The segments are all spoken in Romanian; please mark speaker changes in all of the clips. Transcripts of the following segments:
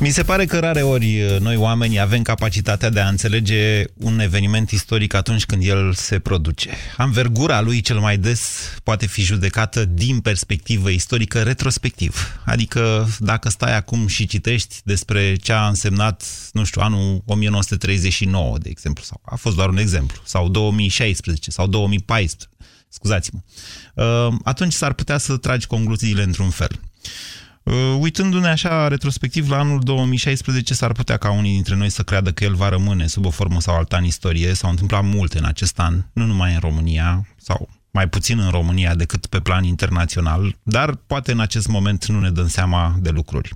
Speaker 1: Mi se pare că rare ori uh, noi oamenii avem capacitatea de a înțelege un eveniment istoric atunci când el se produce. Anvergura lui cel mai des poate fi judecată din perspectivă istorică retrospectiv. Adică dacă stai acum și citești despre ce a însemnat, nu știu, anul 1939, de exemplu, sau a fost doar un exemplu, sau 2016 sau 2014, scuzați-mă, uh, atunci s-ar putea să tragi concluziile într-un fel. Uh, uitându-ne așa retrospectiv la anul 2016, s-ar putea ca unii dintre noi să creadă că el va rămâne sub o formă sau alta în istorie. S-au întâmplat multe în acest an, nu numai în România, sau mai puțin în România decât pe plan internațional, dar poate în acest moment nu ne dăm seama de lucruri.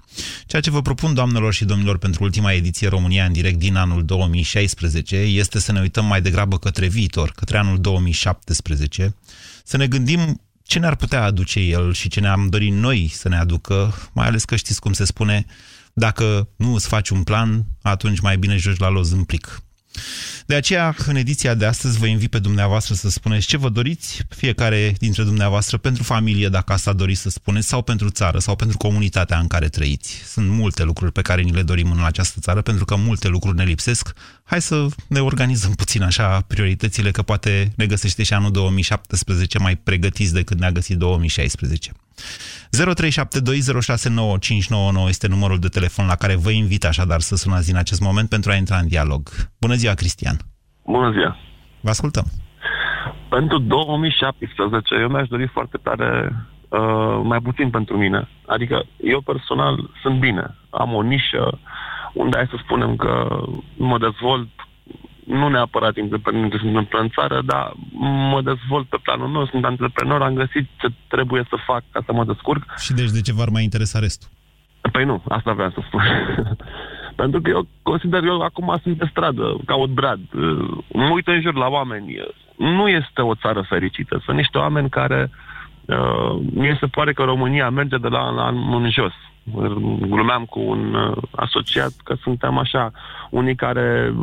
Speaker 1: Ceea ce vă propun, doamnelor și domnilor, pentru ultima ediție România în direct din anul 2016 este să ne uităm mai degrabă către viitor, către anul 2017, să ne gândim ce ne-ar putea aduce el și ce ne-am dorit noi să ne aducă, mai ales că știți cum se spune, dacă nu îți faci un plan, atunci mai bine joci la loz în plic. De aceea, în ediția de astăzi, vă invit pe dumneavoastră să spuneți ce vă doriți, fiecare dintre dumneavoastră, pentru familie, dacă asta doriți să spuneți, sau pentru țară, sau pentru comunitatea în care trăiți. Sunt multe lucruri pe care ni le dorim în această țară, pentru că multe lucruri ne lipsesc. Hai să ne organizăm puțin așa prioritățile, că poate ne găsește și anul 2017 mai pregătiți decât ne-a găsit 2016. 0372069599 este numărul de telefon la care vă invit așadar să sunați din acest moment pentru a intra în dialog. Bună ziua, Cristian!
Speaker 2: Bună ziua!
Speaker 1: Vă ascultăm!
Speaker 2: Pentru 2017 eu mi-aș dori foarte tare uh, mai puțin pentru mine. Adică eu personal sunt bine. Am o nișă unde hai să spunem că mă dezvolt nu neapărat independentă sunt în țară, dar mă dezvolt pe planul meu, sunt antreprenor, am găsit ce trebuie să fac ca să mă descurc.
Speaker 1: Și deci de ce v-ar mai interesa restul?
Speaker 2: Păi nu, asta vreau să spun. Pentru că eu consider, eu acum sunt pe stradă, caut brad, mă uit în jur la oameni. Nu este o țară fericită. Sunt niște oameni care, uh, mie se pare că România merge de la an în jos glumeam cu un uh, asociat că suntem așa, unii care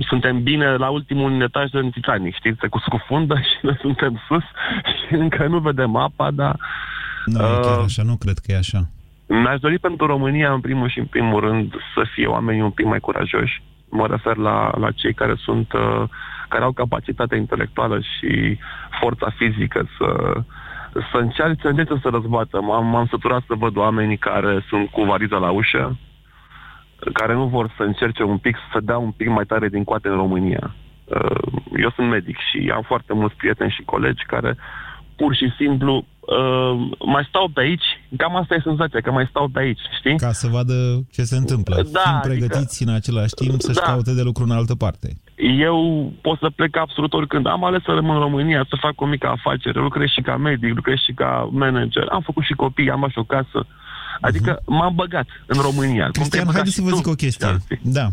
Speaker 2: suntem bine la ultimul etaj de Titanic, știți, se cu scufundă și noi suntem sus și încă nu vedem apa, dar...
Speaker 1: Nu, uh, chiar așa, nu cred că e așa.
Speaker 2: Mi-aș dori pentru România, în primul și în primul rând, să fie oamenii un pic mai curajoși. Mă refer la, la cei care sunt, uh, care au capacitatea intelectuală și forța fizică să să încerce, încerce să răzbată. M-am, m-am săturat să văd oamenii care sunt cu variza la ușă, care nu vor să încerce un pic să dea un pic mai tare din coate în România. Uh, eu sunt medic și am foarte mulți prieteni și colegi care pur și simplu uh, mai stau pe aici, cam asta e senzația, că mai stau pe aici, știi?
Speaker 1: Ca să vadă ce se întâmplă. Da, Fiind adică- pregătiți adică, în același timp să-și da. caute de lucru în altă parte.
Speaker 2: Eu pot să plec absolut oricând. Am ales să rămân în România, să fac o mică afacere, lucrez și ca medic, lucrez și ca manager, am făcut și copii, am așa o casă. Adică uh-huh. m-am băgat în România.
Speaker 1: Cristian, haideți să vă zic o chestie. Da,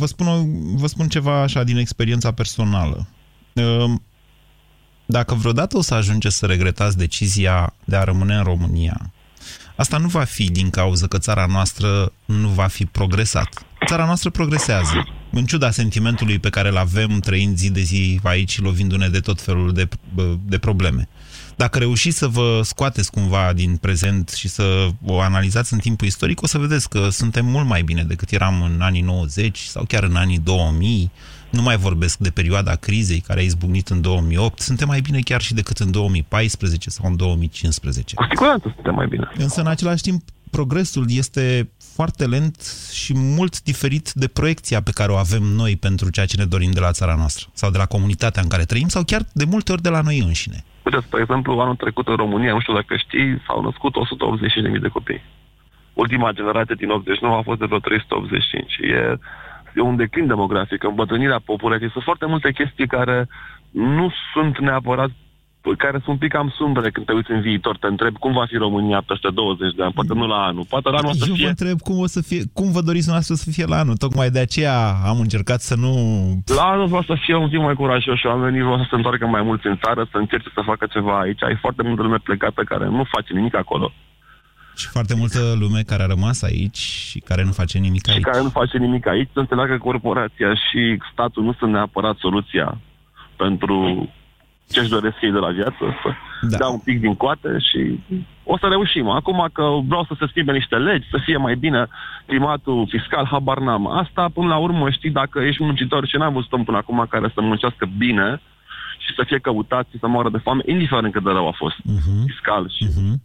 Speaker 1: vă spun, o, vă spun ceva așa din experiența personală. Ehm, dacă vreodată o să ajungeți să regretați decizia de a rămâne în România, asta nu va fi din cauza că țara noastră nu va fi progresat. Țara noastră progresează, în ciuda sentimentului pe care îl avem trăind zi de zi aici, lovindu-ne de tot felul de, de probleme. Dacă reușiți să vă scoateți cumva din prezent și să o analizați în timpul istoric, o să vedeți că suntem mult mai bine decât eram în anii 90 sau chiar în anii 2000, nu mai vorbesc de perioada crizei care a izbucnit în 2008. Suntem mai bine chiar și decât în 2014 sau în 2015.
Speaker 2: Cu siguranță suntem mai bine.
Speaker 1: Însă, în același timp, progresul este foarte lent și mult diferit de proiecția pe care o avem noi pentru ceea ce ne dorim de la țara noastră sau de la comunitatea în care trăim sau chiar de multe ori de la noi înșine.
Speaker 2: Uite, spre exemplu, anul trecut în România, nu știu dacă știi, s-au născut 180.000 de copii. Ultima generație din 89 a fost de vreo 385. E e un declin demografic, îmbătrânirea populației. Sunt foarte multe chestii care nu sunt neapărat care sunt un pic cam sumbre când te uiți în viitor. Te întreb cum va fi România peste 20 de ani, poate nu la anul. Poate la anul
Speaker 1: Eu
Speaker 2: să fie...
Speaker 1: vă întreb cum, o să fie, cum vă doriți noastră să fie la anul. Tocmai de aceea am încercat să nu...
Speaker 2: La anul vreau să fie un pic mai curajos și oamenii vreau să se întoarcă mai mulți în țară, să încerce să facă ceva aici. Ai foarte multă lume plecată care nu face nimic acolo.
Speaker 1: Și foarte multă lume care a rămas aici și care nu face nimic aici.
Speaker 2: Și care nu face nimic aici, să înțeleagă că corporația și statul nu sunt neapărat soluția pentru ce-și doresc ei de la viață, să da. dea un pic din coate și o să reușim. Acum că vreau să se schimbe niște legi, să fie mai bine climatul fiscal, habar n-am. Asta, până la urmă, știi, dacă ești muncitor și n-am văzut om până acum care să muncească bine, și să fie căutați și să moară de foame, indiferent cât de rău a fost uh-huh. fiscal. Și... Uh-huh.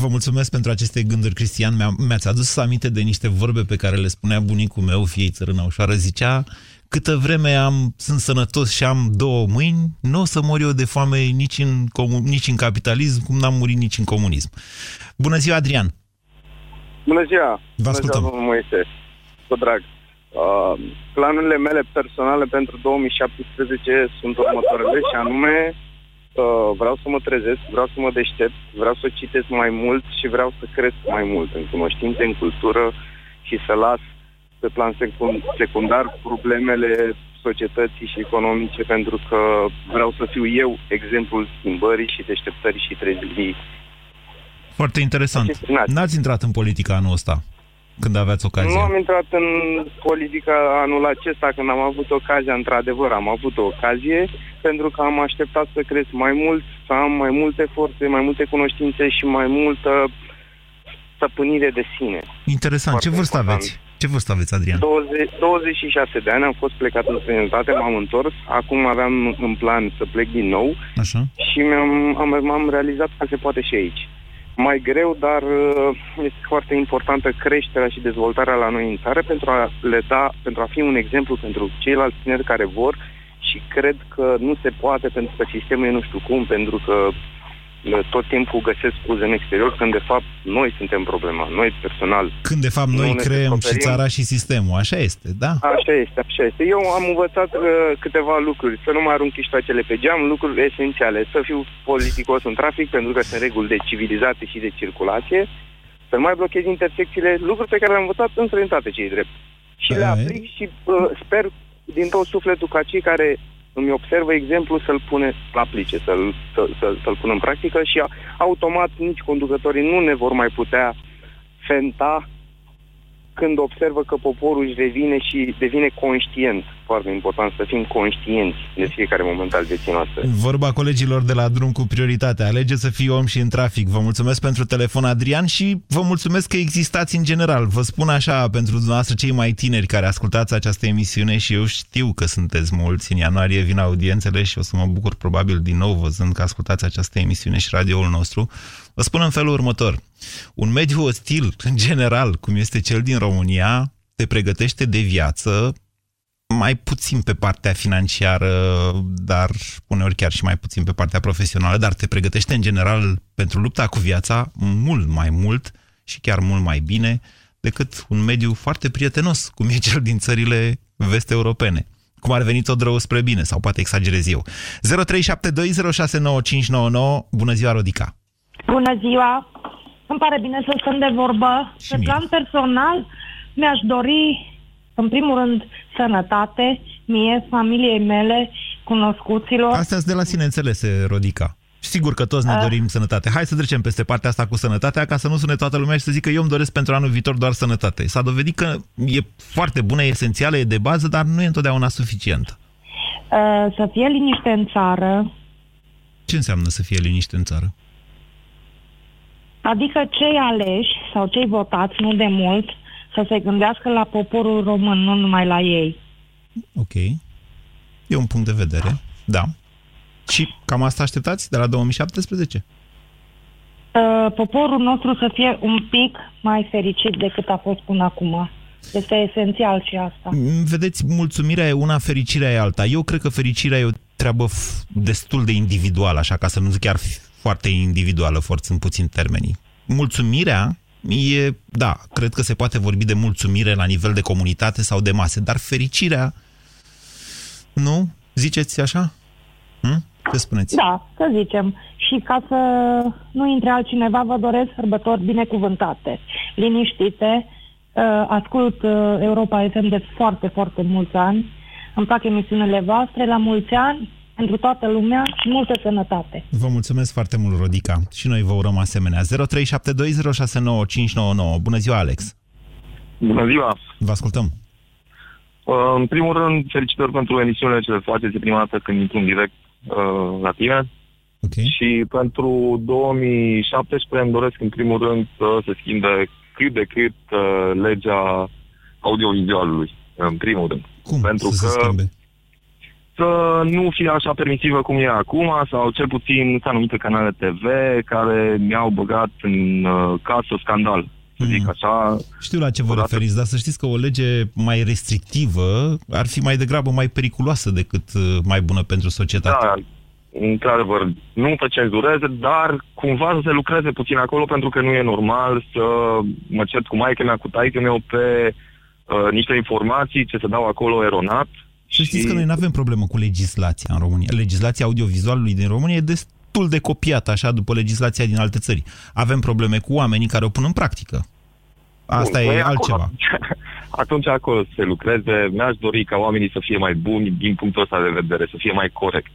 Speaker 1: Vă mulțumesc pentru aceste gânduri, Cristian. Mi-ați adus aminte de niște vorbe pe care le spunea bunicul meu, fiei țărâna ușoară, zicea câtă vreme am, sunt sănătos și am două mâini, nu o să mor eu de foame nici în, nici în capitalism, cum n-am murit nici în comunism. Bună ziua, Adrian!
Speaker 3: Bună ziua!
Speaker 1: Vă ascultăm! Bună
Speaker 3: ziua, Moise! Cu drag! Uh, planurile mele personale pentru 2017 sunt următoarele și anume uh, vreau să mă trezesc, vreau să mă deștept, vreau să citesc mai mult și vreau să cresc mai mult în cunoștințe, în cultură și să las pe plan secundar problemele societății și economice pentru că vreau să fiu eu exemplul schimbării și deșteptării și trezirii.
Speaker 1: Foarte interesant. N-ați intrat în politica anul ăsta? Când aveați ocazia?
Speaker 3: Nu am intrat în politica anul acesta când am avut ocazia, într-adevăr am avut o ocazie, pentru că am așteptat să cresc mai mult, să am mai multe forțe, mai multe cunoștințe și mai multă stăpânire de sine.
Speaker 1: Interesant. Foarte Ce vârstă important. aveți? Ce vârstă aveți, Adrian?
Speaker 3: 20, 26 de ani, am fost plecat în străinătate, m-am întors, acum aveam în plan să plec din nou
Speaker 1: Așa.
Speaker 3: și mi-am, am, am realizat că se poate și aici mai greu, dar uh, este foarte importantă creșterea și dezvoltarea la noi în țară pentru a le da, pentru a fi un exemplu pentru ceilalți tineri care vor și cred că nu se poate pentru că sistemul e nu știu cum, pentru că tot timpul găsesc scuze în exterior, când de fapt noi suntem problema, noi personal.
Speaker 1: Când de fapt noi creăm și țara și sistemul, așa este, da?
Speaker 3: Așa este, așa este. Eu am învățat uh, câteva lucruri, să nu mai arunc chiștoacele pe geam, lucruri esențiale, să fiu politicos în trafic, pentru că sunt reguli de civilizație și de circulație, să nu mai blochez intersecțiile, lucruri pe care le-am învățat în străinătate, cei drept. Și le aplic și uh, sper din tot sufletul ca cei care îmi observă exemplu să-l pune la aplice, să-l, să, să, să-l pun în practică și automat nici conducătorii nu ne vor mai putea fenta când observă că poporul își revine și devine conștient. Foarte important să fim conștienți de fiecare moment al vieții noastre.
Speaker 1: Vorba colegilor de la drum cu prioritate. Alege să fii om și în trafic. Vă mulțumesc pentru telefon, Adrian, și vă mulțumesc că existați în general. Vă spun așa, pentru dumneavoastră cei mai tineri care ascultați această emisiune și eu știu că sunteți mulți. În ianuarie vin audiențele și o să mă bucur probabil din nou văzând că ascultați această emisiune și radioul nostru. Vă spun în felul următor. Un mediu ostil, în general, cum este cel din România, te pregătește de viață mai puțin pe partea financiară, dar uneori chiar și mai puțin pe partea profesională, dar te pregătește în general pentru lupta cu viața mult mai mult și chiar mult mai bine decât un mediu foarte prietenos, cum e cel din țările vest-europene. Cum ar veni tot rău spre bine, sau poate exagerez eu. 0372069599. Bună ziua, Rodica!
Speaker 4: Bună ziua! Îmi pare bine să stăm de vorbă. Și Pe mie. plan personal, mi-aș dori, în primul rând, sănătate, mie, familiei mele, cunoscuților.
Speaker 1: Astea sunt de la sine înțelese, Rodica. Sigur că toți ne uh. dorim sănătate. Hai să trecem peste partea asta cu sănătatea, ca să nu sune toată lumea și să zică eu îmi doresc pentru anul viitor doar sănătate. S-a dovedit că e foarte bună, e esențială, e de bază, dar nu e întotdeauna suficientă.
Speaker 4: Uh, să fie liniște în țară.
Speaker 1: Ce înseamnă să fie liniște în țară?
Speaker 4: Adică cei aleși sau cei votați, nu de mult, să se gândească la poporul român, nu numai la ei.
Speaker 1: Ok. E un punct de vedere, da. Și cam asta așteptați de la 2017?
Speaker 4: Uh, poporul nostru să fie un pic mai fericit decât a fost până acum. Este esențial și asta.
Speaker 1: Mm, vedeți, mulțumirea e una, fericirea e alta. Eu cred că fericirea e o treabă destul de individuală, așa ca să nu zic chiar foarte individuală, forțând puțin termenii. Mulțumirea e, da, cred că se poate vorbi de mulțumire la nivel de comunitate sau de mase, dar fericirea, nu? Ziceți așa? Hm? Ce spuneți?
Speaker 4: Da, să zicem. Și ca să nu intre altcineva, vă doresc sărbători binecuvântate, liniștite. Uh, ascult uh, Europa FM de foarte, foarte mulți ani. Îmi plac emisiunile voastre. La mulți ani pentru toată lumea și multă sănătate.
Speaker 1: Vă mulțumesc foarte mult, Rodica. Și noi vă urăm asemenea. 0372069599. Bună ziua, Alex!
Speaker 2: Bună ziua!
Speaker 1: Vă ascultăm!
Speaker 2: Uh, în primul rând, felicitări pentru emisiunile ce le faceți prima dată când intru în direct uh, la tine.
Speaker 1: Okay.
Speaker 2: Și pentru 2017 îmi doresc în primul rând să se schimbe cât de cât uh, legea audiovizualului, în primul rând.
Speaker 1: Cum
Speaker 2: pentru
Speaker 1: să
Speaker 2: că
Speaker 1: se schimbe?
Speaker 2: Să nu fie așa permisivă cum e acum, sau cel puțin sunt anumite canale TV care mi-au băgat în uh, casă scandal, să zic
Speaker 1: Mhm.
Speaker 2: așa.
Speaker 1: Știu la ce vă
Speaker 2: Odată-
Speaker 1: referiți, dar să știți că o lege mai restrictivă ar fi mai degrabă mai periculoasă decât uh, mai bună pentru societate.
Speaker 2: Da, într-adevăr, nu să cenzureze, dar cumva să se lucreze puțin acolo, pentru că nu e normal să mă cert cu maică mea, cu taică meu pe uh, niște informații ce se dau acolo eronat.
Speaker 1: Să știți că noi nu avem problemă cu legislația în România. Legislația audiovizualului din România e destul de copiată așa după legislația din alte țări. Avem probleme cu oamenii care o pun în practică. Asta
Speaker 2: Bun,
Speaker 1: e
Speaker 2: păi
Speaker 1: altceva.
Speaker 2: Acolo, atunci acolo să se lucreze. Mi-aș dori ca oamenii să fie mai buni din punctul ăsta de vedere, să fie mai corect.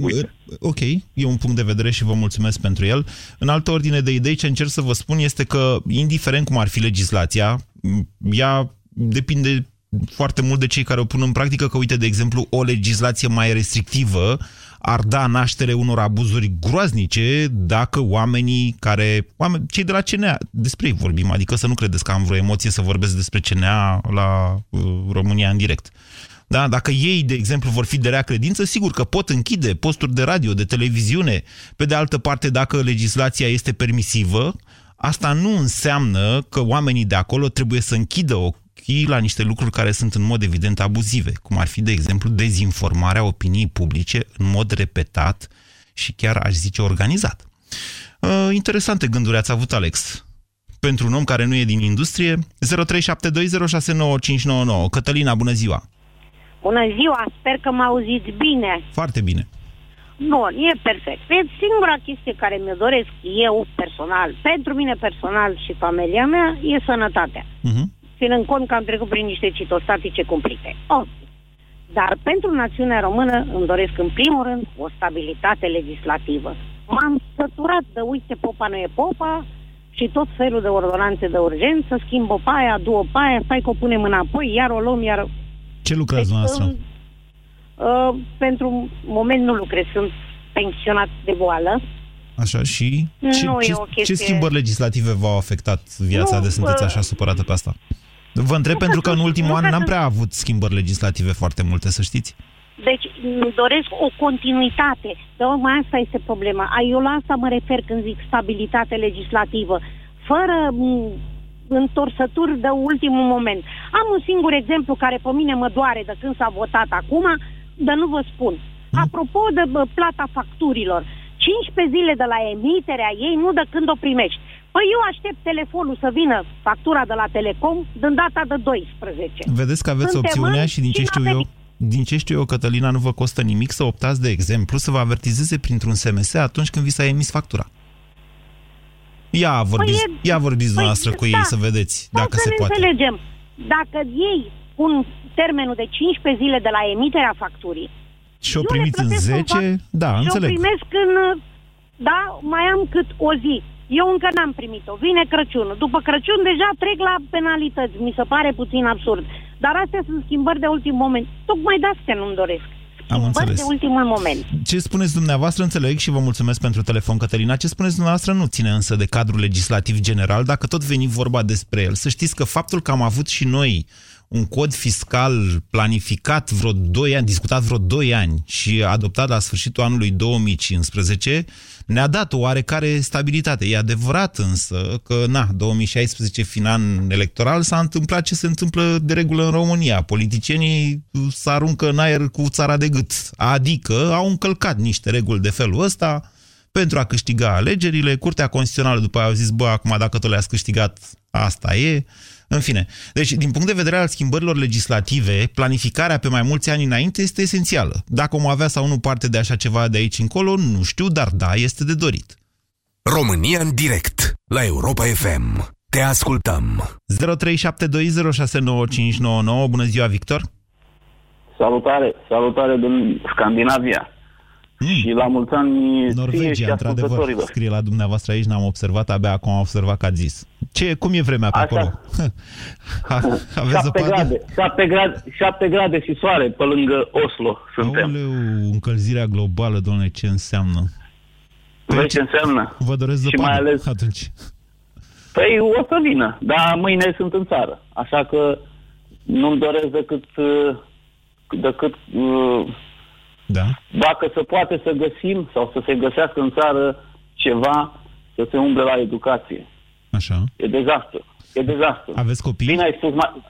Speaker 2: Uite.
Speaker 1: Ok, e un punct de vedere și vă mulțumesc pentru el. În altă ordine de idei, ce încerc să vă spun este că, indiferent cum ar fi legislația, m, ea depinde foarte mult de cei care o pun în practică, că, uite, de exemplu, o legislație mai restrictivă ar da naștere unor abuzuri groaznice dacă oamenii care... Oameni, cei de la CNA, despre ei vorbim, adică să nu credeți că am vreo emoție să vorbesc despre CNA la uh, România în direct. Da? Dacă ei, de exemplu, vor fi de rea credință, sigur că pot închide posturi de radio, de televiziune. Pe de altă parte, dacă legislația este permisivă, asta nu înseamnă că oamenii de acolo trebuie să închidă ochii la niște lucruri care sunt în mod evident abuzive, cum ar fi, de exemplu, dezinformarea opiniei publice în mod repetat și chiar, aș zice, organizat. Uh, interesante gânduri ați avut, Alex. Pentru un om care nu e din industrie, 0372069599. Cătălina, bună ziua!
Speaker 5: Bună ziua, sper că mă auziți bine.
Speaker 1: Foarte bine.
Speaker 5: Bun, e perfect. E singura chestie care mi-o doresc eu personal, pentru mine personal și familia mea, e sănătatea.
Speaker 1: Uh-huh.
Speaker 5: Ținând cont că am trecut prin niște citostatice cumplite. Ok. Dar pentru națiunea română îmi doresc în primul rând o stabilitate legislativă. M-am săturat de uite popa nu e popa și tot felul de ordonanțe de urgență, schimbă pe aia, du-o pe aia, stai că o punem înapoi, iar o luăm, iar
Speaker 1: Ce lucrați noastră?
Speaker 5: Deci, Uh, pentru moment nu lucrez, sunt pensionat de boală.
Speaker 1: Așa, și ce,
Speaker 5: Nu e
Speaker 1: ce,
Speaker 5: o chestie-
Speaker 1: ce schimbări legislative v-au afectat viața
Speaker 5: Nu,
Speaker 1: de sunteți
Speaker 5: bă-
Speaker 1: așa supărată pe asta? Vă întreb
Speaker 5: Nu
Speaker 1: pentru
Speaker 5: că
Speaker 1: că în
Speaker 5: sunt-
Speaker 1: ultimul
Speaker 5: nu
Speaker 1: an
Speaker 5: că
Speaker 1: n-am
Speaker 5: sunt-
Speaker 1: prea avut schimbări legislative foarte multe, să știți.
Speaker 5: Deci îmi doresc o continuitate. Tocmai asta este problema. A, Eu la asta mă refer când zic stabilitate legislativă. Fără m, întorsături de ultimul moment. Am un singur exemplu care pe mine mă doare de când s-a votat acum, dar nu vă spun. Apropo de bă, plata facturilor, 15 zile de la emiterea ei, nu de când o primești. Păi eu aștept telefonul să vină factura de la Telecom din data de 12.
Speaker 1: Vedeți că aveți
Speaker 5: Suntem
Speaker 1: opțiunea
Speaker 5: în
Speaker 1: și din ce știu
Speaker 5: n-avem-
Speaker 1: eu, din ce știu eu, Cătălina, nu vă costă nimic să optați, de exemplu, să vă avertizeze printr-un SMS atunci când vi s-a emis factura. Ia vorbiți,
Speaker 5: Păi e-
Speaker 1: ia vorbiți
Speaker 5: păi,
Speaker 1: dumneavoastră cu
Speaker 5: da.
Speaker 1: ei să vedeți
Speaker 5: Hai
Speaker 1: dacă
Speaker 5: să
Speaker 1: se
Speaker 5: ne
Speaker 1: poate.
Speaker 5: înțelegem. Dacă ei pun termenul de 15 zile de la emiterea facturii,
Speaker 1: Și o
Speaker 5: eu le
Speaker 1: primiți în
Speaker 5: plătesc
Speaker 1: 10?
Speaker 5: fac-
Speaker 1: Da,
Speaker 5: și
Speaker 1: înțeleg.
Speaker 5: o primesc în... Da, mai am cât o zi. Eu încă n-am primit-o. Vine Crăciunul. După Crăciun deja trec la penalități. Mi se pare puțin absurd. Dar astea sunt schimbări de ultim moment. Tocmai de astea nu-mi doresc. Schimbări
Speaker 1: înțeles.
Speaker 5: de ultimul moment.
Speaker 1: Ce spuneți dumneavoastră, înțeleg și vă mulțumesc pentru telefon, Cătălina. Ce spuneți dumneavoastră nu ține însă de cadrul legislativ general, dacă tot veni vorba despre el. Să știți că faptul că am avut și noi un cod fiscal planificat vreo 2 ani, discutat vreo 2 ani și adoptat la sfârșitul anului 2015, ne-a dat o oarecare stabilitate. E adevărat însă că, na, 2016 final electoral s-a întâmplat ce se întâmplă de regulă în România. Politicienii se aruncă în aer cu țara de gât. Adică au încălcat niște reguli de felul ăsta pentru a câștiga alegerile. Curtea Constituțională după aia au zis, bă, acum dacă tu le-ați câștigat, asta e. În fine, deci din punct de vedere al schimbărilor legislative, planificarea pe mai mulți ani înainte este esențială. Dacă om avea sau nu parte de așa ceva de aici încolo, nu știu, dar da, este de dorit.
Speaker 6: România în direct la Europa FM. Te ascultăm.
Speaker 1: 0372069599. Bună ziua, Victor!
Speaker 7: Salutare, salutare din Scandinavia. Mm. Și la mulți ani
Speaker 1: Norvegia, într-adevăr, scrie la dumneavoastră aici, n-am observat, abia acum am observat că a zis. Ce, cum e vremea pe Așa. acolo?
Speaker 7: Aveți 7 grade, 7 grade, 7 grade și soare pe lângă Oslo suntem.
Speaker 1: Aoleu, încălzirea globală, domnule, ce înseamnă?
Speaker 7: Vezi ce înseamnă?
Speaker 1: Vă doresc
Speaker 7: și mai ales
Speaker 1: atunci.
Speaker 7: Păi o să vină, dar mâine sunt în țară. Așa că nu-mi doresc decât, decât
Speaker 1: da.
Speaker 7: dacă se poate să găsim sau să se găsească în țară ceva să se umble la educație.
Speaker 1: Așa.
Speaker 7: E dezastru. E dezastru.
Speaker 1: Aveți copii?
Speaker 7: Bine ai spus mai...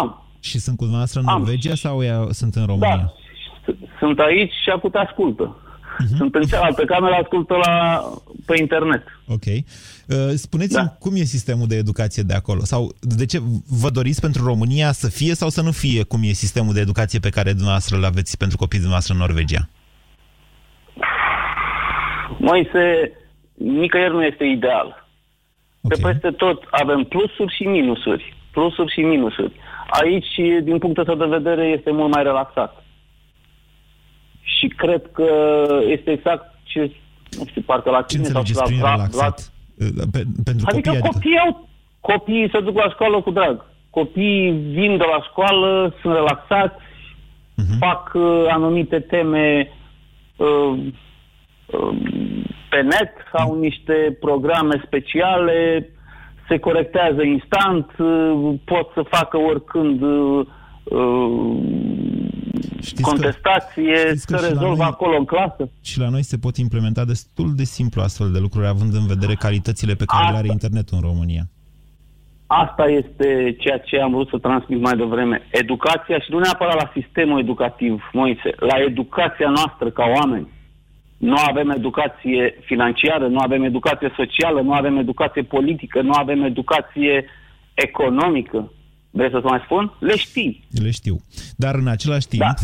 Speaker 7: Am.
Speaker 1: Și sunt cu dumneavoastră în Norvegia sau ea, sunt în România? Da.
Speaker 7: Sunt aici și acum te ascultă. Uh-huh. Sunt în cealaltă cameră, ascultă la, pe internet.
Speaker 1: Ok. Uh, spuneți-mi da. cum e sistemul de educație de acolo? Sau de ce vă doriți pentru România să fie sau să nu fie cum e sistemul de educație pe care dumneavoastră îl aveți pentru copiii dumneavoastră în Norvegia?
Speaker 7: Moise, nicăieri nu este ideal. Okay. Pe peste tot avem plusuri și minusuri. Plusuri și minusuri. Aici, din punctul ăsta de vedere, este mult mai relaxat și cred că este exact ce, nu știu, parcă la
Speaker 1: cine sau la, prin la, la, Pe, pentru
Speaker 7: adică
Speaker 1: copii,
Speaker 7: copiii, adică... copiii se duc la școală cu drag. Copiii vin de la școală, sunt relaxați, uh-huh. fac uh, anumite teme uh, uh, pe net, au niște programe speciale, se corectează instant, uh, pot să facă oricând uh, Știți contestație, că, să rezolvă noi, acolo în clasă.
Speaker 1: Și la noi se pot implementa destul de simplu astfel de lucruri, având în vedere calitățile pe care Asta. le are internetul în România.
Speaker 7: Asta este ceea ce am vrut să transmit mai devreme. Educația și nu neapărat la sistemul educativ, Moise, la educația noastră ca oameni. Nu avem educație financiară, nu avem educație socială, nu avem educație politică, nu avem educație economică. Vrei să-ți mai spun? Le știi.
Speaker 1: Le știu. Dar în același timp, da.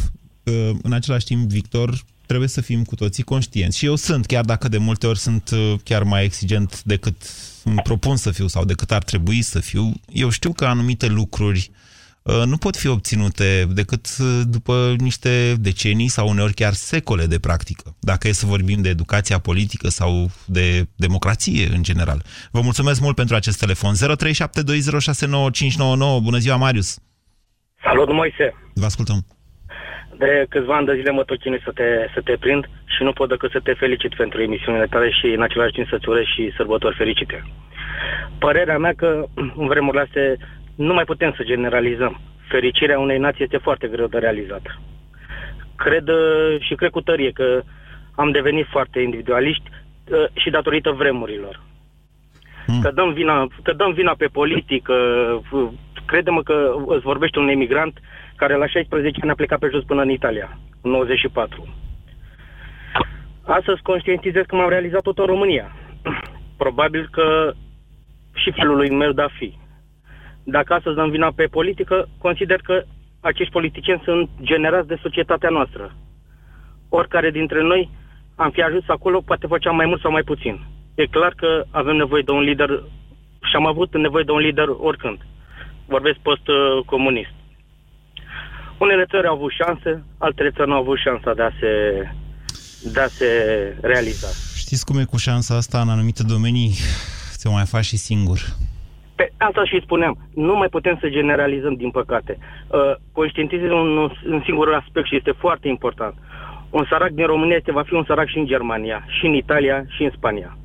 Speaker 1: Uh, în același timp, Victor, trebuie să fim cu toții conștienți. Și eu sunt, chiar dacă de multe ori sunt uh, chiar mai exigent decât îmi propun să fiu sau decât ar trebui să fiu, eu știu că anumite lucruri uh, Uh, nu pot fi obținute decât uh, după niște decenii sau uneori chiar secole de practică, dacă e să vorbim de educația politică sau de democrație în general. Vă mulțumesc mult pentru acest telefon. 0372069599. Bună ziua, Marius!
Speaker 8: Salut, Moise!
Speaker 1: Vă ascultăm!
Speaker 8: De câțiva ani de zile mă tot să te, să te prind și nu pot decât să te felicit pentru emisiunile tale și în același timp să-ți urez și sărbători fericite. Părerea mea că în vremurile astea nu mai putem să generalizăm. Fericirea unei nații este foarte greu de realizat. Cred uh, și cred cu tărie că am devenit foarte individualiști uh, și datorită vremurilor. Mm. Că, dăm vina, că dăm vina pe politică, uh, credem că îți vorbește un emigrant care la 16 ani a plecat pe jos până în Italia, în 94. Astăzi conștientizez că m-am realizat tot în România. Probabil că și felul meu de a fi. Dacă astăzi dăm vina pe politică, consider că acești politicieni sunt generați de societatea noastră. Oricare dintre noi am fi ajuns acolo, poate făceam mai mult sau mai puțin. E clar că avem nevoie de un lider și am avut nevoie de un lider oricând. Vorbesc post-comunist. Unele țări au avut șanse, altele țări nu au avut șansa de a se, de a se realiza.
Speaker 1: Știți cum e cu șansa asta în anumite domenii? Ți-o mai faci și singur.
Speaker 8: Pe asta și spuneam, nu mai putem să generalizăm, din păcate. Uh, conștientizăm un, un singur aspect și este foarte important. Un sărac din România este, va fi un sărac și în Germania, și în Italia, și în Spania.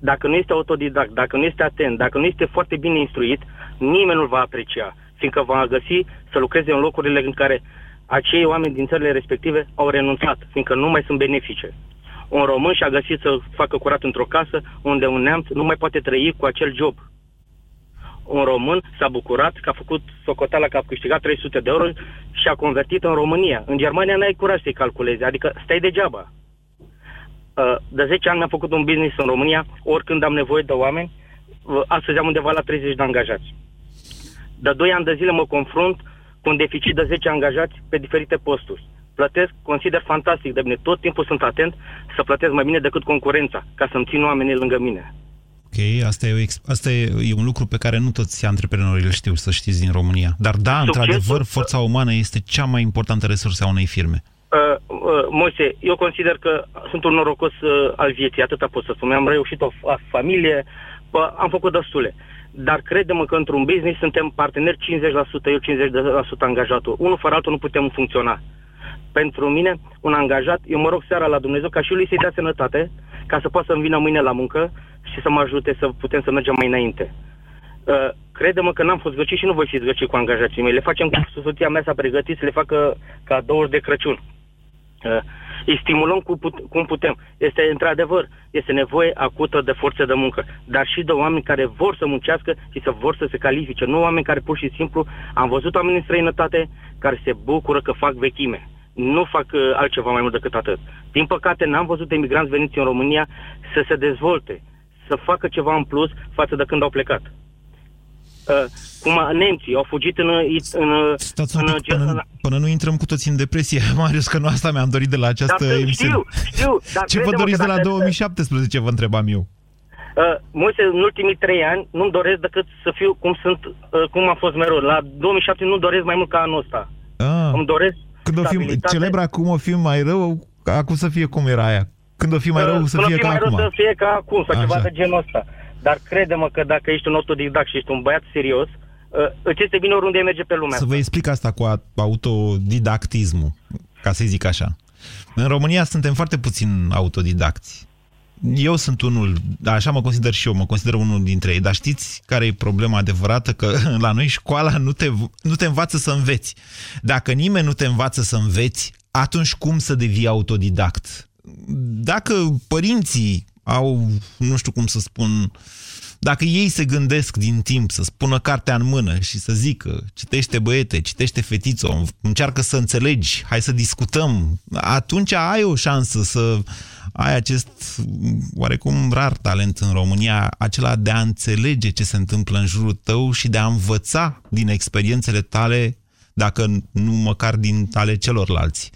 Speaker 8: Dacă nu este autodidact, dacă nu este atent, dacă nu este foarte bine instruit, nimeni nu va aprecia, fiindcă va găsi să lucreze în locurile în care acei oameni din țările respective au renunțat, fiindcă nu mai sunt benefice. Un român și-a găsit să facă curat într-o casă unde un neamț nu mai poate trăi cu acel job un român s-a bucurat că a făcut socoteala că a câștigat 300 de euro și a convertit în România. În Germania n-ai curaj să-i calculezi, adică stai degeaba. Uh, de 10 ani am făcut un business în România, oricând am nevoie de oameni, uh, astăzi am undeva la 30 de angajați. De 2 ani de zile mă confrunt cu un deficit de 10 angajați pe diferite posturi. Plătesc, consider fantastic de bine. Tot timpul sunt atent să plătesc mai bine decât concurența, ca să-mi țin oamenii lângă mine.
Speaker 1: Ok, asta e, asta e, e un lucru pe care nu toți antreprenorii îl știu, să știți, din România. Dar da, într-adevăr, forța umană este cea mai importantă resursă a unei firme.
Speaker 8: Uh, uh, Moise, eu consider că sunt un norocos uh, al vieții, atâta pot să spun. Am reușit o fa- familie, bă, am făcut destule. Dar credem că într-un business suntem parteneri 50%, eu 50% angajatul. Unul fără altul nu putem funcționa. Pentru mine, un angajat, eu mă rog seara la Dumnezeu ca și lui să-i dea sănătate, ca să poată să-mi vină mâine la muncă și să mă ajute să putem să mergem mai înainte. Uh, crede-mă că n-am fost zgăcit și nu voi fi zgăcit cu angajații mei. Le facem cu soția mea s-a pregătit să le facă cadouri de Crăciun. Uh, îi stimulăm cu put- cum putem. Este într-adevăr, este nevoie acută de forțe de muncă, dar și de oameni care vor să muncească și să vor să se califice, nu oameni care pur și simplu, am văzut oameni în străinătate care se bucură că fac vechime. Nu fac uh, altceva mai mult decât atât. Din păcate, n-am văzut emigranți veniți în România să se dezvolte, să facă ceva în plus față de când au plecat. Uh, cum a- nemții au fugit în... în,
Speaker 1: Stați un
Speaker 8: în,
Speaker 1: pic, până, până nu intrăm cu toți în depresie, Marius, că nu asta mi-am dorit de la această
Speaker 8: Dar,
Speaker 1: emisiune.
Speaker 8: știu, știu, dar
Speaker 1: Ce vă
Speaker 8: crede-mă
Speaker 1: doriți
Speaker 8: că
Speaker 1: de la
Speaker 8: dacă-
Speaker 1: 2017, vă întrebam eu.
Speaker 8: Uh, Moise, în ultimii trei ani nu-mi doresc decât să fiu cum sunt, uh, cum am fost mereu. La 2007 nu doresc mai mult ca anul ăsta.
Speaker 1: Ah,
Speaker 8: Îmi doresc
Speaker 1: când o fi
Speaker 8: stabilitate.
Speaker 1: celebra acum o fi mai rău, acum să fie cum era aia. Când o fi mai
Speaker 8: Uh,
Speaker 1: rău, să
Speaker 8: până
Speaker 1: fie
Speaker 8: fi
Speaker 1: ca
Speaker 8: mai
Speaker 1: acum.
Speaker 8: rău să fie ca acum, sau ceva
Speaker 1: Așa.
Speaker 8: de genul ăsta. Dar crede-mă că dacă ești un autodidact și ești un băiat serios, uh, îți este bine oriunde ai merge pe lumea
Speaker 1: Să vă explic asta cu a- autodidactismul, ca să zic așa. În România suntem foarte puțin autodidacți. Eu sunt unul, așa mă consider și eu, mă consider unul dintre ei, dar știți care e problema adevărată? Că la noi școala nu te, nu te învață să înveți. Dacă nimeni nu te învață să înveți, atunci cum să devii autodidact? Dacă părinții au, nu știu cum să spun, dacă ei se gândesc din timp să spună cartea în mână și să zică citește băiete, citește fetițo, încearcă să înțelegi, hai să discutăm, atunci ai o șansă să ai acest oarecum rar talent în România, acela de a înțelege ce se întâmplă în jurul tău și de a învăța din experiențele tale, dacă nu măcar din ale celorlalți.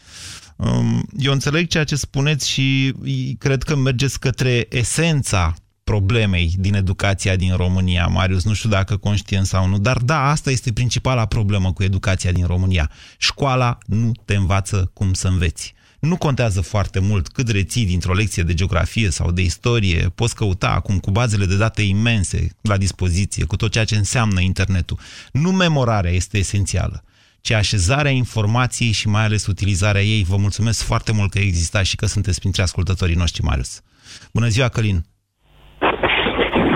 Speaker 1: Um, Eu înțeleg ceea ce spuneți și cred că mergeți către esența problemei din educația din România, Marius, nu știu dacă conștient sau nu, dar da, asta este principala problemă cu educația din România. Școala nu te învață cum să înveți. Nu contează foarte mult cât reții dintr-o lecție de geografie sau de istorie, poți căuta acum cu bazele de date imense la dispoziție, cu tot ceea ce înseamnă internetul. Nu memorarea este esențială, ci așezarea informației și mai ales utilizarea ei. Vă mulțumesc foarte mult că existați și că sunteți printre ascultătorii noștri, Marius. Bună ziua, Călin!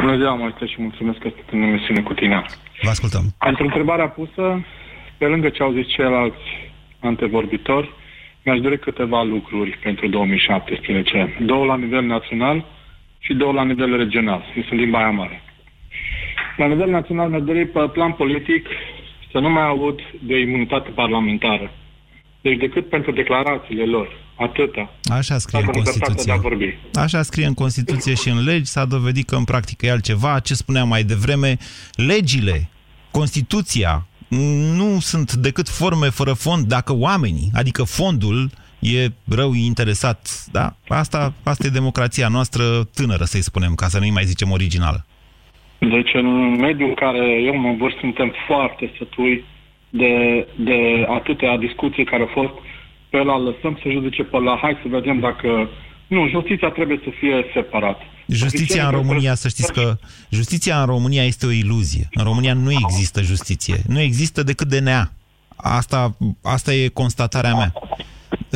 Speaker 9: Bună ziua, Moise, și mulțumesc că sunt în emisiune cu tine.
Speaker 1: Vă ascultăm.
Speaker 9: Pentru întrebarea pusă, pe lângă ce au zis ceilalți antevorbitori, mi-aș dori câteva lucruri pentru 2017. Două la nivel național și două la nivel regional. Eu sunt din Baia Mare. La nivel național mi-aș dori pe plan politic să nu mai aud de imunitate parlamentară. Deci decât pentru declarațiile lor. Atâta.
Speaker 1: Așa scrie în
Speaker 9: Dacă libertatea
Speaker 1: Constituție.
Speaker 9: de a vorbi.
Speaker 1: Așa scrie în Constituție și în legi, s-a dovedit că în practică e altceva. Ce spuneam mai devreme, legile, Constituția, nu sunt decât forme fără fond dacă oamenii, adică fondul, e rău interesat. Da, asta, asta e democrația noastră tânără, să-i spunem, ca să nu-i mai zicem originală.
Speaker 9: Deci în mediul în care eu mă învârst suntem foarte sătui de, de atâtea discuții care au fost pe ăla lăsăm să judece pe la hai să vedem dacă... Nu, justiția trebuie să fie separată.
Speaker 1: Justiția în România, să știți că justiția în România este o iluzie. În România nu există justiție. Nu există decât DNA. Asta, asta e constatarea mea.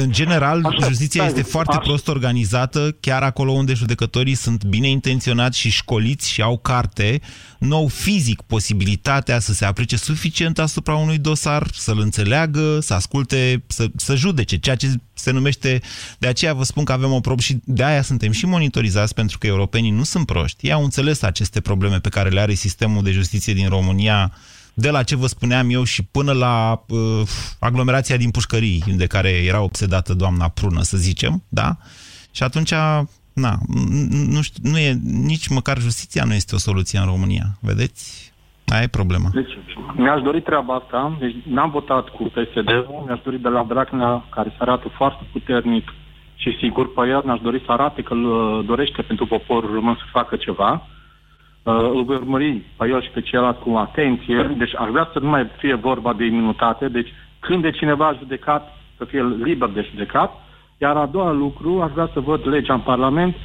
Speaker 1: În general,
Speaker 9: Așa,
Speaker 1: justiția
Speaker 9: stai,
Speaker 1: este foarte
Speaker 9: așa.
Speaker 1: prost organizată, chiar acolo unde judecătorii sunt bine intenționați și școliți și au carte, nu au fizic posibilitatea să se aplice suficient asupra unui dosar, să-l înțeleagă, să asculte, să, să judece, ceea ce se numește... De aceea vă spun că avem o problemă și de aia suntem și monitorizați, pentru că europenii nu sunt proști. Ei au înțeles aceste probleme pe care le are sistemul de justiție din România, de la ce vă spuneam eu și până la uh, aglomerația din pușcării, de care era obsedată doamna Prună, să zicem, da? Și atunci, na, nu, știu, nu e, nici măcar justiția nu este o soluție în România, vedeți? Aia e problema.
Speaker 9: Deci, mi-aș dori treaba asta. Deci, n-am votat cu PSD-ul. Mi-aș dori de la Dragnea, care se arată foarte puternic și sigur pe el, mi-aș dori să arate că îl uh, dorește pentru poporul român să facă ceva. Uh, îl voi urmări pe el și pe ceilalți cu atenție. Deci aș vrea să nu mai fie vorba de imunitate. Deci când de cineva a judecat, să fie liber de judecat, iar a doua lucru, aș vrea să văd legea în Parlament,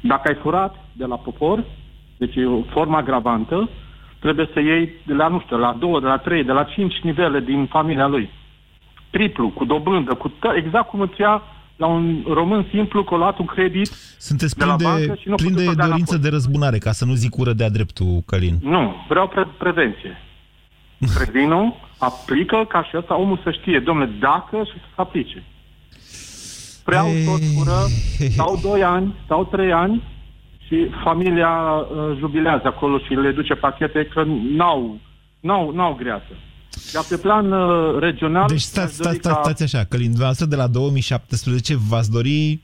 Speaker 9: dacă ai furat de la popor, deci e o formă agravantă, trebuie să iei de la, nu știu, de la 2, de la 3, de la 5 nivele din familia lui. Triplu, cu dobândă, cu tă- exact cum îți ia la un român simplu că a luat un credit
Speaker 1: Sunteți
Speaker 9: de la
Speaker 1: plin de,
Speaker 9: bancă și nu
Speaker 1: plin
Speaker 9: poate
Speaker 1: de
Speaker 9: să dea
Speaker 1: dorință
Speaker 9: înapoi.
Speaker 1: de răzbunare, ca să nu zic ură de-a dreptul, Călin.
Speaker 9: Nu, vreau pre- prevenție. Previnul aplică ca și ăsta omul să știe, domnule, dacă și să se aplice. Preau
Speaker 1: Ei.
Speaker 9: tot fură, stau 2 ani, stau 3 ani și familia uh, jubilează acolo și le duce pachete că n-au, n-au, n-au greață. Iar pe plan uh, regional...
Speaker 1: Deci
Speaker 9: aș
Speaker 1: stați,
Speaker 9: dori
Speaker 1: stați, stați,
Speaker 9: ca-
Speaker 1: stați așa, Călin, dumneavoastră de la 2017 v-ați dori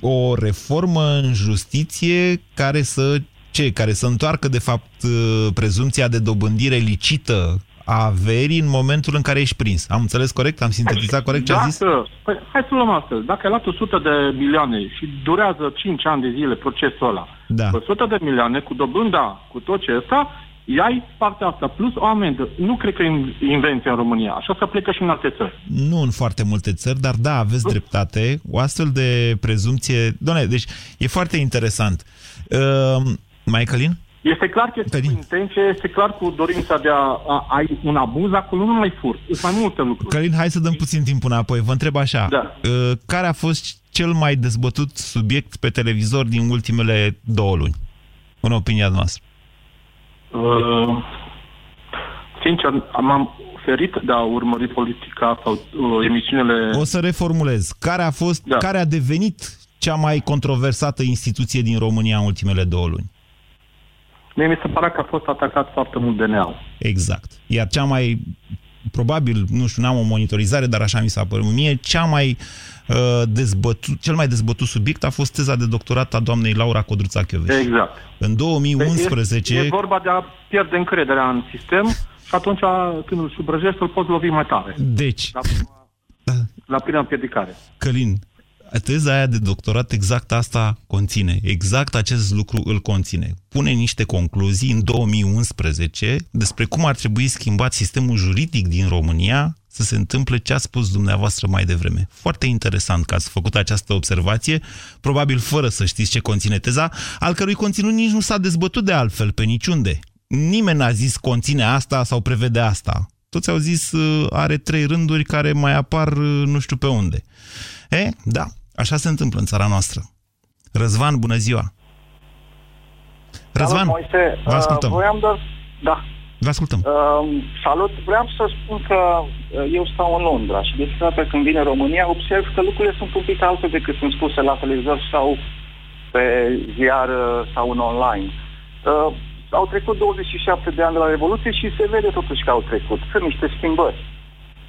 Speaker 1: o reformă în justiție care să ce? Care să întoarcă, de fapt, uh, prezumția de dobândire licită a averii în momentul în care ești prins. Am înțeles corect? Am sintetizat corect ce a zis?
Speaker 9: Dacă, păi, hai să luăm astăzi. Dacă ai luat 100 de milioane și durează 5 ani de zile procesul ăla,
Speaker 1: Da.
Speaker 9: 100 de milioane cu dobânda, cu tot ce ăsta, iai partea asta, plus o amendă. Nu cred că e invenție în România. Așa se aplică și în alte țări.
Speaker 1: Nu în foarte multe țări, dar da, aveți dreptate. O astfel de prezumție... Doamne, deci e foarte interesant. Uh, mai Călin?
Speaker 9: Este clar că este cu intenție, este clar cu dorința de a, a ai un abuz acolo, nu mai furt. Sunt mai multe lucruri.
Speaker 1: Călin, hai să dăm puțin timp înapoi. Vă întreb așa.
Speaker 9: Da.
Speaker 1: Uh, care a fost cel mai dezbătut subiect pe televizor din ultimele două luni? În opinia noastră.
Speaker 9: Uh, sincer, m-am ferit de a urmări politica sau uh, emisiunile...
Speaker 1: O să reformulez. Care a fost, da. care a devenit cea mai controversată instituție din România în ultimele două luni?
Speaker 9: Mie mi se pare că a fost atacat foarte mult DNA-ul.
Speaker 1: Exact. Iar cea mai, probabil, nu știu, n-am o monitorizare, dar așa mi s-a părut mie, cea mai uh, dezbătut, cel mai dezbătut subiect a fost teza de doctorat a doamnei Laura Codruța Chioveș.
Speaker 9: Exact.
Speaker 1: În 2011...
Speaker 9: E, e vorba de a pierde încrederea în sistem și atunci când îl subrăjești, îl poți lovi mai tare.
Speaker 1: Deci,
Speaker 9: La prima, la prima împiedicare.
Speaker 1: Călin, teza aia de doctorat exact asta conține. Exact acest lucru îl conține. Pune niște concluzii în 2011 despre cum ar trebui schimbat sistemul juridic din România să se întâmple ce a spus dumneavoastră mai devreme. Foarte interesant că ați făcut această observație, probabil fără să știți ce conține teza, al cărui conținut nici nu s-a dezbătut de altfel pe niciunde. Nimeni n-a zis conține asta sau prevede asta. Toți au zis uh, are trei rânduri care mai apar uh, nu știu pe unde. E, da, așa se întâmplă în țara noastră. Răzvan, bună ziua! Răzvan,
Speaker 10: Salut, Moise.
Speaker 1: vă ascultăm.
Speaker 10: Uh, voiam doar... Da.
Speaker 1: Vă ascultăm.
Speaker 10: Uh, salut. Vreau să spun că uh, eu stau în Londra și de fiecare dată când vine România observ că lucrurile sunt un pic altfel decât sunt spuse la televizor sau pe ziar uh, sau în online. Uh, au trecut 27 de ani de la Revoluție și se vede totuși că au trecut. Sunt niște schimbări.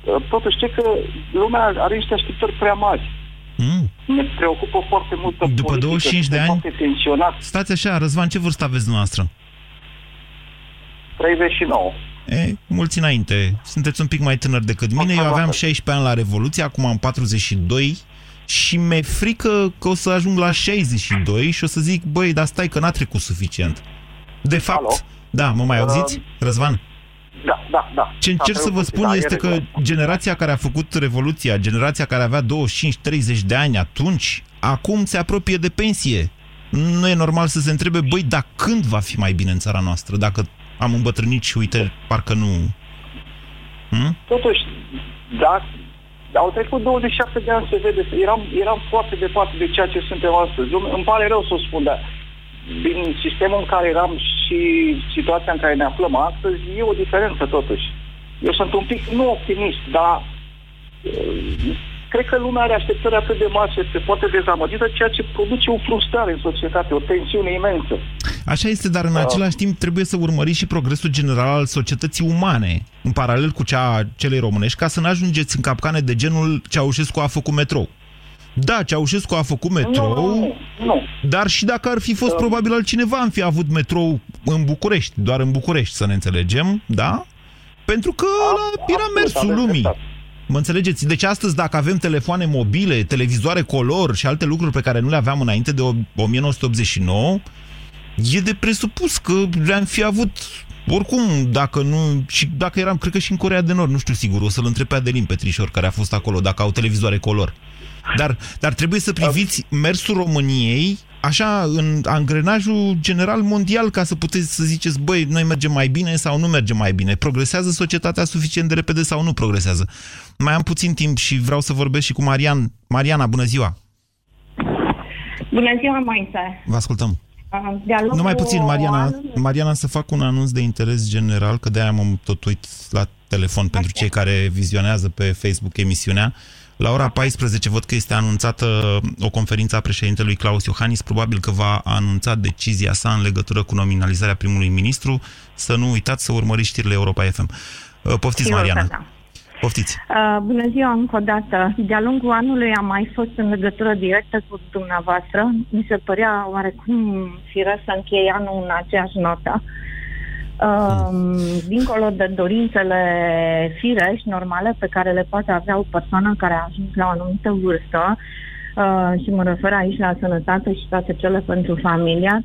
Speaker 10: Uh, totuși, ce că lumea are niște așteptări prea mari.
Speaker 1: Mm.
Speaker 10: Ne preocupă foarte mult că
Speaker 1: După 25 de ani?
Speaker 10: Foarte tensionat.
Speaker 1: Stați așa, Răzvan, ce vârstă aveți dumneavoastră?
Speaker 10: 39.
Speaker 1: E, mulți înainte. Sunteți un pic mai tânăr decât mine. Eu aveam 16 ani la Revoluție, acum am 42 și mi-e frică că o să ajung la 62 și o să zic, băi, dar stai că n-a trecut suficient. De fapt,
Speaker 10: Alo?
Speaker 1: da, mă mai auziți, Răzvan?
Speaker 10: Da, da, da.
Speaker 1: Ce încerc să vă spun
Speaker 10: da,
Speaker 1: este
Speaker 10: e
Speaker 1: că
Speaker 10: regulă.
Speaker 1: generația care a făcut Revoluția, generația care avea 25-30 de ani atunci, acum se apropie de pensie. Nu e normal să se întrebe, băi, dar când va fi mai bine în țara noastră? Dacă am îmbătrânit și uite, parcă nu... Hm?
Speaker 10: Totuși, da, au trecut 27 de ani, se vede, eram, eram foarte departe de ceea ce suntem astăzi. Lume- Îmi pare rău să o spun, dar din sistemul în care eram și situația în care ne aflăm astăzi, e o diferență totuși. Eu sunt un pic, nu optimist, dar uh, cred că lumea are așteptări atât de mari și este foarte dezamăgită, ceea ce produce o frustrare în societate, o tensiune imensă.
Speaker 1: Așa este, dar în același timp trebuie să urmăriți și progresul general al societății umane, în paralel cu cea a celei românești, ca să nu ajungeți în capcane de genul Ceaușescu a făcut metrou. Da, Ceaușescu a făcut metrou,
Speaker 10: Nu, nu.
Speaker 1: dar și dacă ar fi fost probabil altcineva, am fi avut metrou în București, doar în București, să ne înțelegem, da? Pentru că ăla era mersul lumii. Mă înțelegeți? Deci astăzi, dacă avem telefoane mobile, televizoare color și alte lucruri pe care nu le aveam înainte de o- 1989, e de presupus că le-am fi avut oricum, dacă nu, și dacă eram, cred că și în Corea de Nord, nu știu sigur, o să-l întreb pe Adelin Petrișor, care a fost acolo, dacă au televizoare color. Dar, dar trebuie să priviți mersul României așa în angrenajul general mondial ca să puteți să ziceți, băi, noi mergem mai bine sau nu mergem mai bine. Progresează societatea suficient de repede sau nu progresează? Mai am puțin timp și vreau să vorbesc și cu Marian. Mariana, bună ziua!
Speaker 4: Bună ziua, Moise!
Speaker 1: Vă ascultăm! Nu mai puțin, Mariana, Mariana, să fac un anunț de interes general, că de-aia m-am tot uit la telefon pentru cei care vizionează pe Facebook emisiunea. La ora 14 văd că este anunțată o conferință a președintelui Claus Iohannis, probabil că va anunța decizia sa în legătură cu nominalizarea primului ministru. Să nu uitați să urmăriți știrile Europa FM. Uh, poftiți, Mariana. Da. Poftiți.
Speaker 4: Uh, bună ziua încă o dată. De-a lungul anului am mai fost în legătură directă cu dumneavoastră. Mi se părea oarecum firesc să închei anul în aceeași notă. Uh, dincolo de dorințele firești, normale, pe care le poate avea o persoană care a ajuns la o anumită vârstă, uh, și mă refer aici la sănătate și toate cele pentru familia,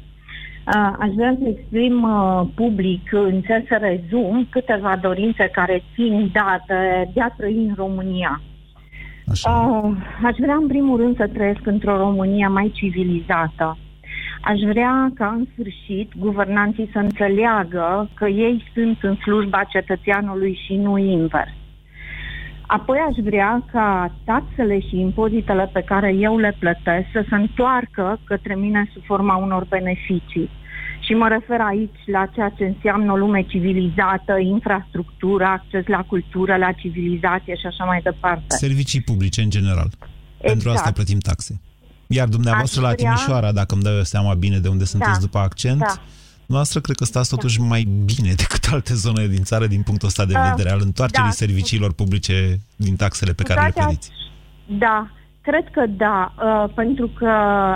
Speaker 4: Uh, aș vrea să exprim uh, public, încerc să rezum câteva dorințe care țin date de a trăi în România. Așa. Uh, aș vrea în primul rând să trăiesc într-o Românie mai civilizată. Aș vrea ca în sfârșit guvernanții să înțeleagă că ei sunt în slujba cetățeanului și nu invers. Apoi aș vrea ca taxele și impozitele pe care eu le plătesc să se întoarcă către mine sub forma unor beneficii. Și mă refer aici la ceea ce înseamnă o lume civilizată, infrastructură, acces la cultură, la civilizație și așa mai departe.
Speaker 1: Servicii publice în general. Exact. Pentru asta plătim taxe. Iar dumneavoastră Aș la Timișoara, dacă îmi dau eu seama bine de unde sunteți da. după accent, da. noastră cred că stați totuși da. mai bine decât alte zone din țară din punctul ăsta de uh, vedere al întoarcerii da. serviciilor publice din taxele pe care le plătiți.
Speaker 4: Da, cred că da, uh, pentru că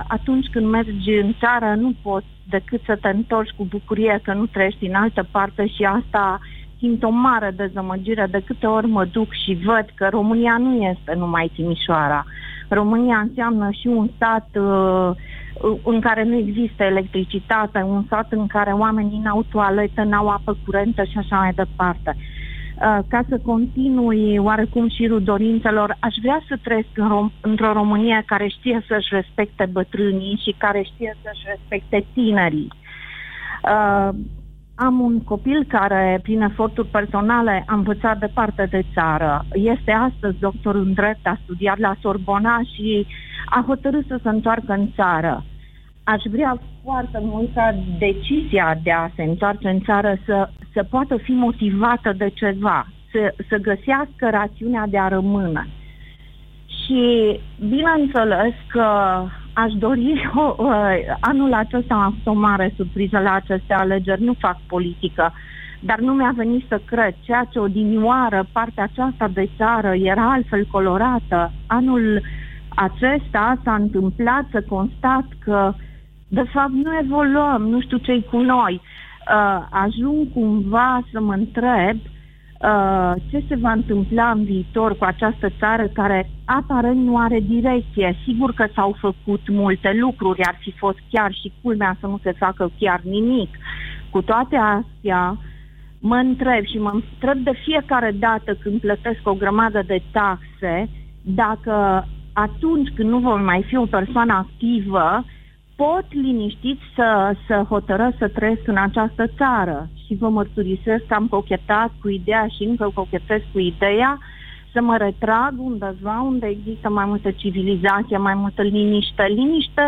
Speaker 4: atunci când mergi în țară nu poți decât să te întorci cu bucurie că nu trăiești în altă parte și asta simt o mare dezamăgire de câte ori mă duc și văd că România nu este numai Timișoara. România înseamnă și un stat uh, în care nu există electricitate, un stat în care oamenii n-au toaletă, n-au apă curentă și așa mai departe. Uh, ca să continui oarecum șirul dorințelor, aș vrea să trăiesc în Rom- într-o Românie care știe să-și respecte bătrânii și care știe să-și respecte tinerii. Uh, am un copil care, prin eforturi personale, a învățat departe de țară. Este astăzi doctor în drept, a studiat la Sorbona și a hotărât să se întoarcă în țară. Aș vrea foarte mult ca decizia de a se întoarce în țară să, să poată fi motivată de ceva, să, să găsească rațiunea de a rămâne. Și bineînțeles că aș dori, o, anul acesta am avut o mare surpriză la aceste alegeri, nu fac politică, dar nu mi-a venit să cred. Ceea ce odinioară partea aceasta de țară era altfel colorată, anul acesta s-a întâmplat să constat că de fapt nu evoluăm, nu știu ce cu noi. Uh, ajung cumva să mă întreb uh, ce se va întâmpla în viitor cu această țară care aparent nu are direcție. Sigur că s-au făcut multe lucruri, ar fi fost chiar și culmea să nu se facă chiar nimic. Cu toate astea, mă întreb și mă întreb de fiecare dată când plătesc o grămadă de taxe, dacă atunci când nu vom mai fi o persoană activă, pot liniștit să, să hotără să trăiesc în această țară și vă mărturisesc că am cochetat cu ideea și încă cochetez cu ideea să mă retrag undeva unde există mai multă civilizație, mai multă liniște. Liniște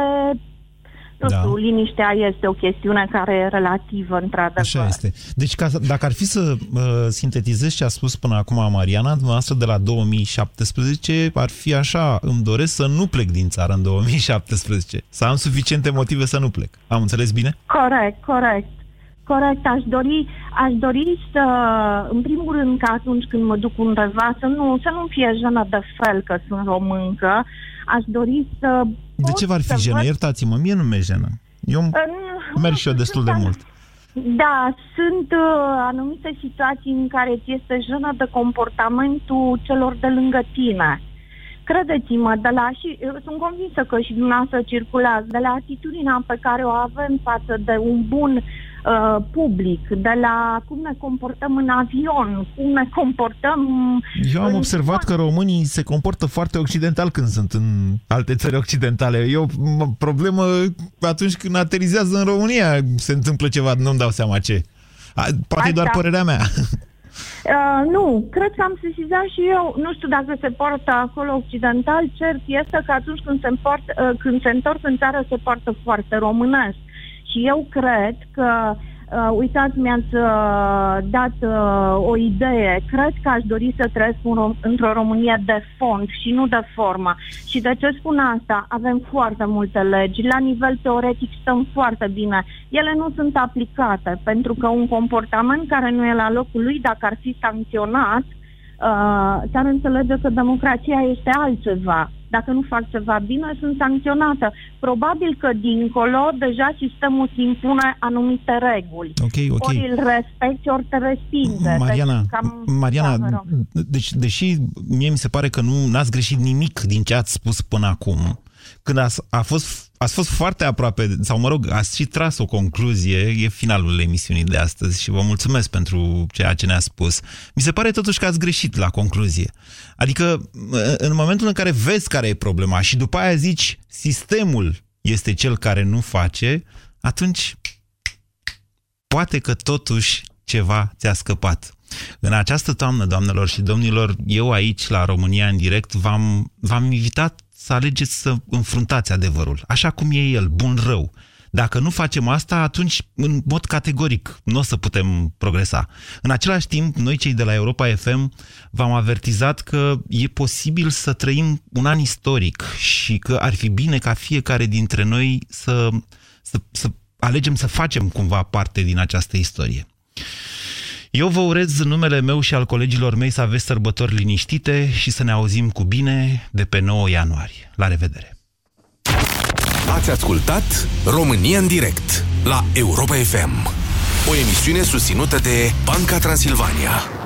Speaker 4: nu da. știu, liniștea este o chestiune care e relativă, într-adevăr.
Speaker 1: Așa este. Deci, ca, dacă ar fi să uh, sintetizez ce a spus până acum Mariana, dumneavoastră de la 2017, ar fi așa, îmi doresc să nu plec din țară în 2017. Să am suficiente motive să nu plec. Am înțeles bine?
Speaker 4: Corect, corect. Corect, aș dori, aș dori să, în primul rând, că atunci când mă duc undeva, să nu, să nu fie jenă de fel că sunt româncă. Aș dori să...
Speaker 1: De ce v-ar fi jenă? Văd... Iertați-mă, mie nu mi-e jenă. Eu în... merg și eu destul de mult.
Speaker 4: Da, sunt uh, anumite situații în care ți este jenă de comportamentul celor de lângă tine. Credeți-mă, de la și sunt convinsă că și dumneavoastră circulează, de la atitudinea pe care o avem față de un bun uh, public, de la cum ne comportăm în avion, cum ne comportăm...
Speaker 1: Eu am observat că românii se comportă foarte occidental când sunt în alte țări occidentale. E o problemă atunci când aterizează în România, se întâmplă ceva, nu-mi dau seama ce. Poate Asta. doar părerea mea.
Speaker 4: Uh, nu, cred că am sesizat și eu, nu știu dacă se poartă acolo occidental, cert este că atunci când se, împort, uh, când se întorc în țară se poartă foarte românesc. Și eu cred că uh, Uh, uitați, mi-ați uh, dat uh, o idee. Cred că aș dori să trăiesc un, într-o Românie de fond și nu de formă. Și de ce spun asta? Avem foarte multe legi. La nivel teoretic stăm foarte bine. Ele nu sunt aplicate pentru că un comportament care nu e la locul lui, dacă ar fi sancționat, uh, s-ar înțelege că democrația este altceva dacă nu fac ceva bine, sunt sancționată. Probabil că dincolo deja sistemul îți impune anumite reguli.
Speaker 1: Ok, ok.
Speaker 4: Ori îl respecti, ori te respinge.
Speaker 1: Mariana, deci, cam... Mariana da, deci, deși mie mi se pare că nu ați greșit nimic din ce ați spus până acum, când a, a fost, ați fost foarte aproape, sau mă rog, ați și tras o concluzie, e finalul emisiunii de astăzi și vă mulțumesc pentru ceea ce ne-a spus. Mi se pare totuși că ați greșit la concluzie. Adică, în momentul în care vezi care e problema și după aia zici sistemul este cel care nu face, atunci poate că totuși ceva ți-a scăpat. În această toamnă, doamnelor și domnilor, eu aici, la România în direct, v-am, v-am invitat să alegeți să înfruntați adevărul, așa cum e el, bun-rău. Dacă nu facem asta, atunci, în mod categoric, nu o să putem progresa. În același timp, noi cei de la Europa FM v-am avertizat că e posibil să trăim un an istoric și că ar fi bine ca fiecare dintre noi să, să, să alegem să facem cumva parte din această istorie. Eu vă urez în numele meu și al colegilor mei să aveți sărbători liniștite și să ne auzim cu bine de pe 9 ianuarie. La revedere!
Speaker 6: Ați ascultat România în direct la Europa FM, o emisiune susținută de Banca Transilvania.